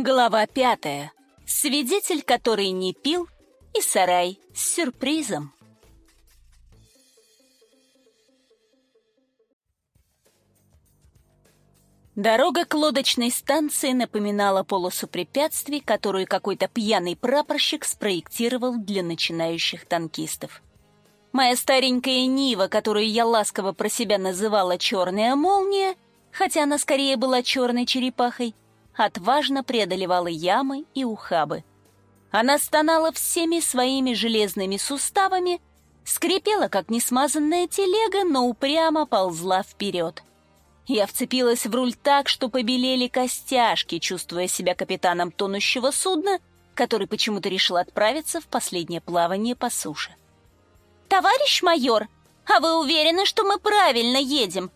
Глава пятая. Свидетель, который не пил, и сарай с сюрпризом. Дорога к лодочной станции напоминала полосу препятствий, которую какой-то пьяный прапорщик спроектировал для начинающих танкистов. Моя старенькая Нива, которую я ласково про себя называла «черная молния», хотя она скорее была черной черепахой, отважно преодолевала ямы и ухабы. Она стонала всеми своими железными суставами, скрипела, как несмазанная телега, но упрямо ползла вперед. Я вцепилась в руль так, что побелели костяшки, чувствуя себя капитаном тонущего судна, который почему-то решил отправиться в последнее плавание по суше. «Товарищ майор, а вы уверены, что мы правильно едем?»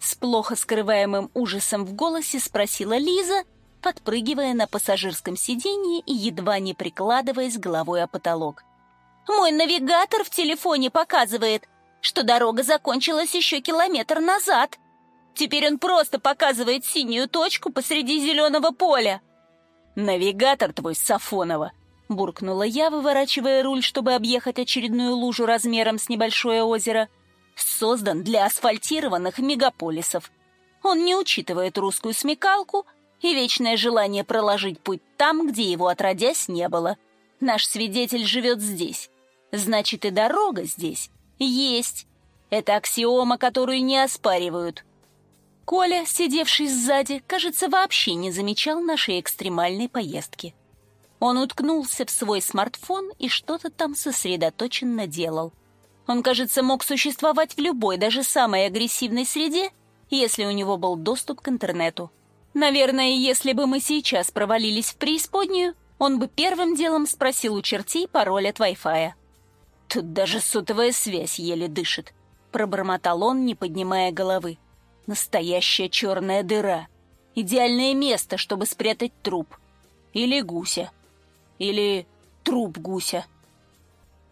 С плохо скрываемым ужасом в голосе спросила Лиза — подпрыгивая на пассажирском сиденье и едва не прикладываясь головой о потолок. «Мой навигатор в телефоне показывает, что дорога закончилась еще километр назад. Теперь он просто показывает синюю точку посреди зеленого поля». «Навигатор твой, Сафонова!» — буркнула я, выворачивая руль, чтобы объехать очередную лужу размером с небольшое озеро. «Создан для асфальтированных мегаполисов. Он не учитывает русскую смекалку — и вечное желание проложить путь там, где его отродясь не было. Наш свидетель живет здесь. Значит, и дорога здесь есть. Это аксиома, которую не оспаривают. Коля, сидевший сзади, кажется, вообще не замечал нашей экстремальной поездки. Он уткнулся в свой смартфон и что-то там сосредоточенно делал. Он, кажется, мог существовать в любой, даже самой агрессивной среде, если у него был доступ к интернету. Наверное, если бы мы сейчас провалились в преисподнюю, он бы первым делом спросил у чертей пароль от Wi-Fi. «Тут даже сотовая связь еле дышит», — пробормотал он, не поднимая головы. «Настоящая черная дыра. Идеальное место, чтобы спрятать труп. Или гуся. Или труп гуся».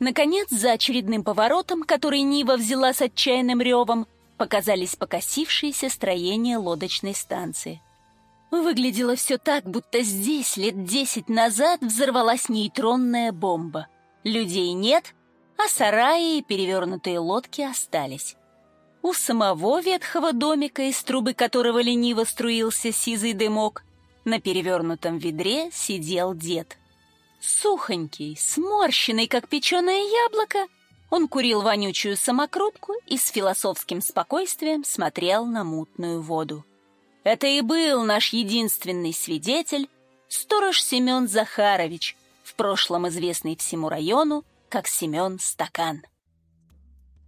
Наконец, за очередным поворотом, который Нива взяла с отчаянным ревом, показались покосившиеся строения лодочной станции. Выглядело все так, будто здесь лет десять назад взорвалась нейтронная бомба. Людей нет, а сараи и перевернутые лодки остались. У самого ветхого домика, из трубы которого лениво струился сизый дымок, на перевернутом ведре сидел дед. Сухонький, сморщенный, как печеное яблоко, он курил вонючую самокрутку и с философским спокойствием смотрел на мутную воду. Это и был наш единственный свидетель, сторож Семен Захарович, в прошлом известный всему району как Семен Стакан.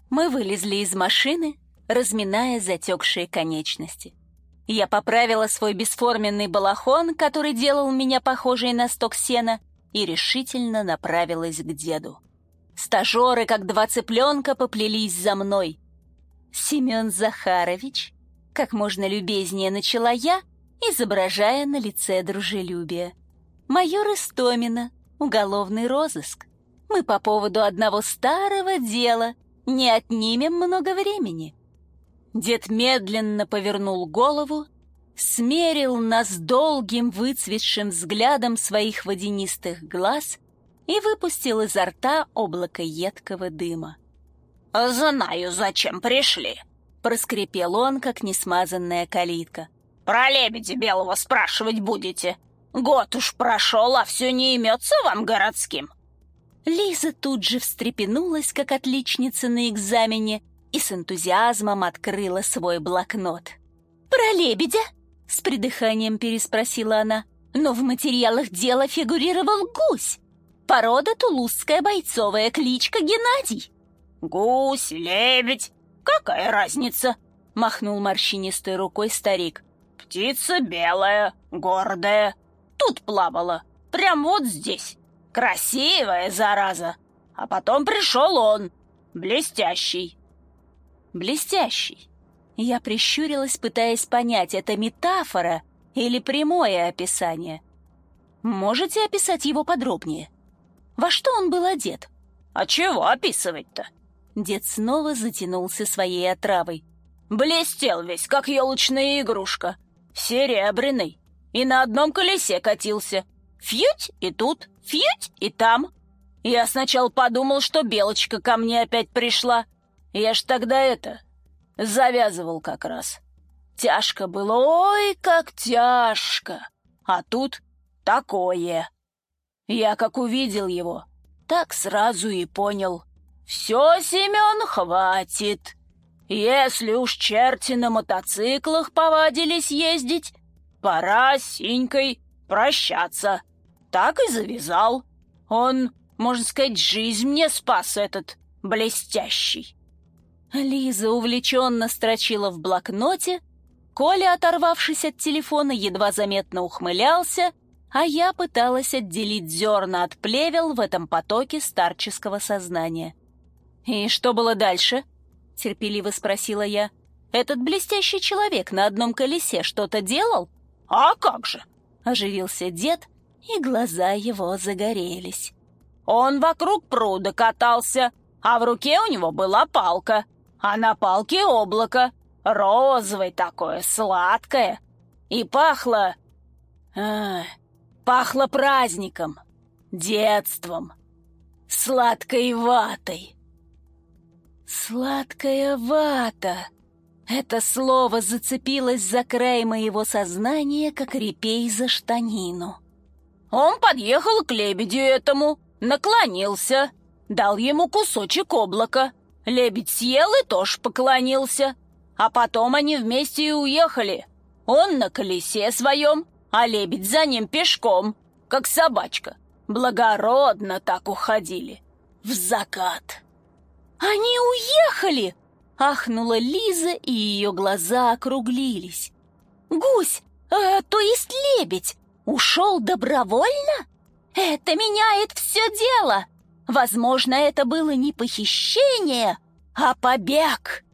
Мы вылезли из машины, разминая затекшие конечности. Я поправила свой бесформенный балахон, который делал меня похожей на сток сена, и решительно направилась к деду. Стажеры, как два цыпленка, поплелись за мной. Семен Захарович как можно любезнее начала я, изображая на лице дружелюбие. «Майор Истомина, уголовный розыск. Мы по поводу одного старого дела не отнимем много времени». Дед медленно повернул голову, смерил нас долгим выцветшим взглядом своих водянистых глаз и выпустил изо рта облако едкого дыма. «Знаю, зачем пришли», Проскрипел он, как несмазанная калитка. «Про лебедя белого спрашивать будете? Год уж прошел, а все не имется вам городским». Лиза тут же встрепенулась, как отличница на экзамене, и с энтузиазмом открыла свой блокнот. «Про лебедя?» — с придыханием переспросила она. «Но в материалах дела фигурировал гусь. Порода тулузская бойцовая кличка Геннадий». «Гусь, лебедь, «Какая разница?» — махнул морщинистой рукой старик. «Птица белая, гордая. Тут плавала, прям вот здесь. Красивая зараза. А потом пришел он, блестящий». «Блестящий». Я прищурилась, пытаясь понять, это метафора или прямое описание. Можете описать его подробнее? Во что он был одет? А чего описывать-то? Дед снова затянулся своей отравой. «Блестел весь, как елочная игрушка. Серебряный. и на одном колесе катился. Фьють и тут, фьють и там. Я сначала подумал, что Белочка ко мне опять пришла. Я ж тогда это, завязывал как раз. Тяжко было, ой, как тяжко. А тут такое. Я как увидел его, так сразу и понял. Все, Семен, хватит. Если уж черти на мотоциклах повадились ездить, пора с Синькой прощаться. Так и завязал. Он, можно сказать, жизнь мне спас этот блестящий. Лиза увлеченно строчила в блокноте, Коля, оторвавшись от телефона, едва заметно ухмылялся, а я пыталась отделить зерна от плевел в этом потоке старческого сознания. «И что было дальше?» — терпеливо спросила я. «Этот блестящий человек на одном колесе что-то делал?» «А как же?» — оживился дед, и глаза его загорелись. «Он вокруг пруда катался, а в руке у него была палка, а на палке облако, розовое такое, сладкое, и пахло... А, пахло праздником, детством, сладкой ватой». «Сладкая вата!» Это слово зацепилось за край моего сознания, как репей за штанину. Он подъехал к лебедю этому, наклонился, дал ему кусочек облака. Лебедь съел и тоже поклонился. А потом они вместе и уехали. Он на колесе своем, а лебедь за ним пешком, как собачка. Благородно так уходили. В закат. «Они уехали!» — ахнула Лиза, и ее глаза округлились. «Гусь, э, то есть лебедь, ушел добровольно? Это меняет все дело! Возможно, это было не похищение, а побег!»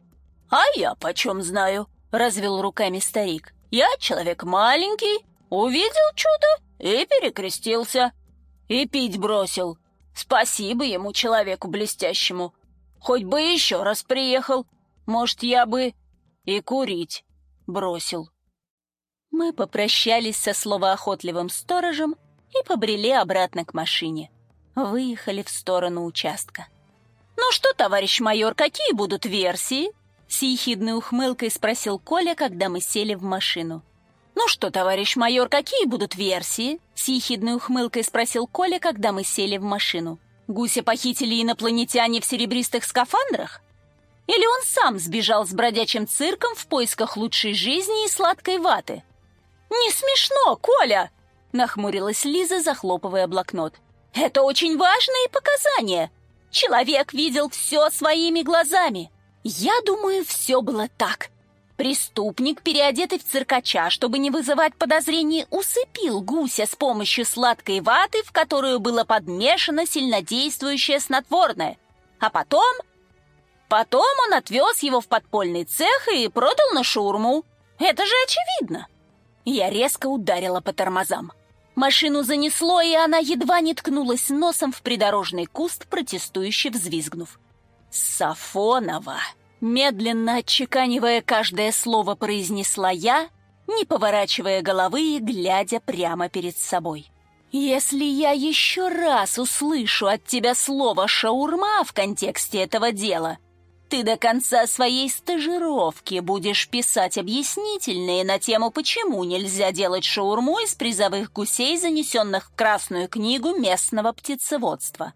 «А я почем знаю?» — развел руками старик. «Я человек маленький, увидел чудо и перекрестился. И пить бросил. Спасибо ему, человеку блестящему. Хоть бы еще раз приехал. Может, я бы и курить бросил. Мы попрощались со словоохотливым сторожем и побрели обратно к машине. Выехали в сторону участка. «Ну что, товарищ майор, какие будут версии?» С ехидной ухмылкой спросил Коля, когда мы сели в машину. «Ну что, товарищ майор, какие будут версии?» С ехидной ухмылкой спросил Коля, когда мы сели в машину. Гуся похитили инопланетяне в серебристых скафандрах? Или он сам сбежал с бродячим цирком в поисках лучшей жизни и сладкой ваты? «Не смешно, Коля!» — нахмурилась Лиза, захлопывая блокнот. «Это очень важные показания. Человек видел все своими глазами. Я думаю, все было так. Преступник, переодетый в циркача, чтобы не вызывать подозрений, усыпил гуся с помощью сладкой ваты, в которую было подмешано сильнодействующее снотворное. А потом... Потом он отвез его в подпольный цех и продал на шурму. Это же очевидно. Я резко ударила по тормозам. Машину занесло, и она едва не ткнулась носом в придорожный куст, протестующе взвизгнув. «Сафонова!» Медленно отчеканивая каждое слово, произнесла я, не поворачивая головы и глядя прямо перед собой. «Если я еще раз услышу от тебя слово «шаурма» в контексте этого дела, ты до конца своей стажировки будешь писать объяснительные на тему, почему нельзя делать шаурму из призовых гусей, занесенных в Красную книгу местного птицеводства.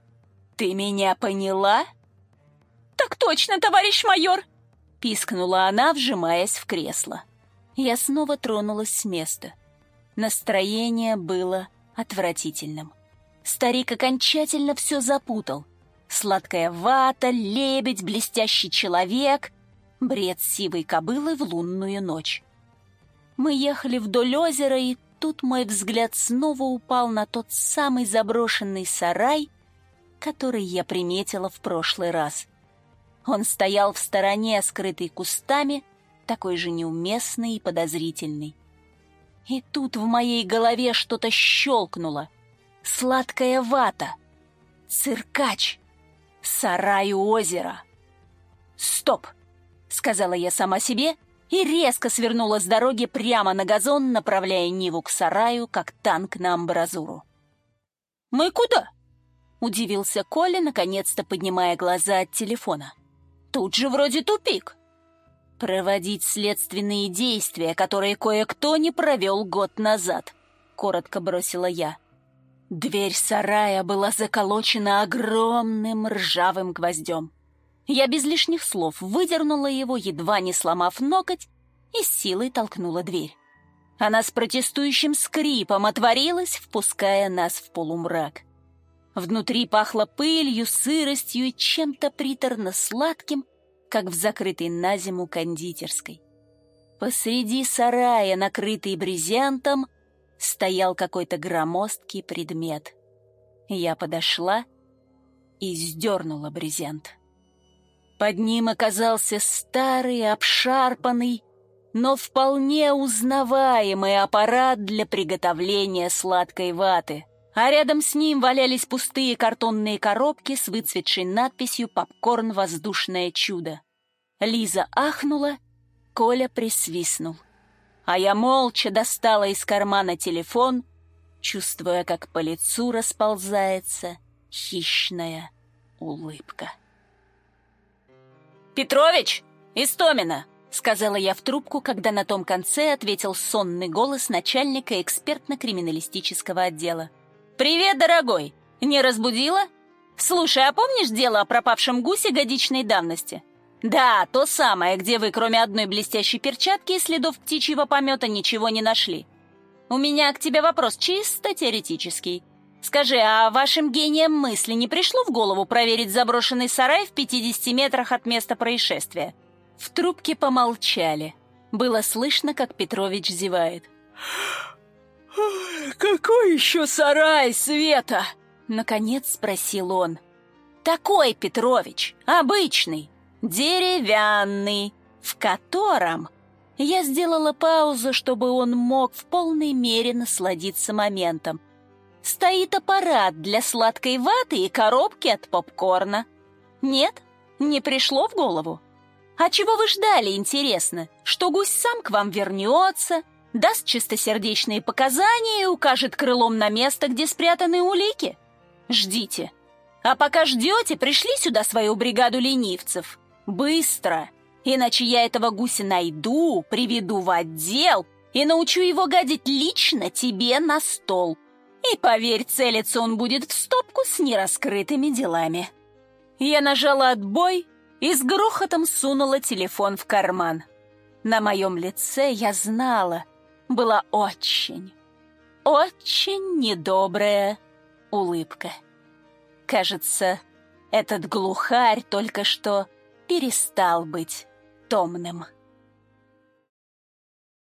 Ты меня поняла?» «Так точно, товарищ майор!» — пискнула она, вжимаясь в кресло. Я снова тронулась с места. Настроение было отвратительным. Старик окончательно все запутал. Сладкая вата, лебедь, блестящий человек, бред сивой кобылы в лунную ночь. Мы ехали вдоль озера, и тут мой взгляд снова упал на тот самый заброшенный сарай, который я приметила в прошлый раз — он стоял в стороне, скрытый кустами, такой же неуместный и подозрительный. И тут в моей голове что-то щелкнуло. Сладкая вата. Циркач. Сарай у озера. «Стоп!» — сказала я сама себе и резко свернула с дороги прямо на газон, направляя Ниву к сараю, как танк на амбразуру. «Мы куда?» — удивился Коля, наконец-то поднимая глаза от телефона. «Тут же вроде тупик». «Проводить следственные действия, которые кое-кто не провел год назад», — коротко бросила я. Дверь сарая была заколочена огромным ржавым гвоздем. Я без лишних слов выдернула его, едва не сломав ноготь, и силой толкнула дверь. Она с протестующим скрипом отворилась, впуская нас в полумрак. Внутри пахло пылью, сыростью и чем-то приторно-сладким, как в закрытой на зиму кондитерской. Посреди сарая, накрытый брезентом, стоял какой-то громоздкий предмет. Я подошла и сдернула брезент. Под ним оказался старый, обшарпанный, но вполне узнаваемый аппарат для приготовления сладкой ваты. А рядом с ним валялись пустые картонные коробки с выцветшей надписью «Попкорн. Воздушное чудо». Лиза ахнула, Коля присвистнул. А я молча достала из кармана телефон, чувствуя, как по лицу расползается хищная улыбка. «Петрович! Истомина!» — сказала я в трубку, когда на том конце ответил сонный голос начальника экспертно-криминалистического отдела. «Привет, дорогой! Не разбудила? Слушай, а помнишь дело о пропавшем гусе годичной давности?» «Да, то самое, где вы, кроме одной блестящей перчатки и следов птичьего помета, ничего не нашли. У меня к тебе вопрос чисто теоретический. Скажи, а вашим гением мысли не пришло в голову проверить заброшенный сарай в 50 метрах от места происшествия?» В трубке помолчали. Было слышно, как Петрович зевает. «Какой еще сарай, Света?» Наконец спросил он. «Такой, Петрович, обычный, деревянный, в котором...» Я сделала паузу, чтобы он мог в полной мере насладиться моментом. Стоит аппарат для сладкой ваты и коробки от попкорна. Нет? Не пришло в голову? А чего вы ждали, интересно? Что гусь сам к вам вернется, даст чистосердечные показания и укажет крылом на место, где спрятаны улики? Ждите. А пока ждете, пришли сюда свою бригаду ленивцев. Быстро. Иначе я этого гуся найду, приведу в отдел и научу его гадить лично тебе на стол. И поверь, целиться он будет в стопку с нераскрытыми делами. Я нажала отбой и с грохотом сунула телефон в карман. На моем лице, я знала, была очень, очень недобрая улыбка. Кажется, этот глухарь только что перестал быть томным.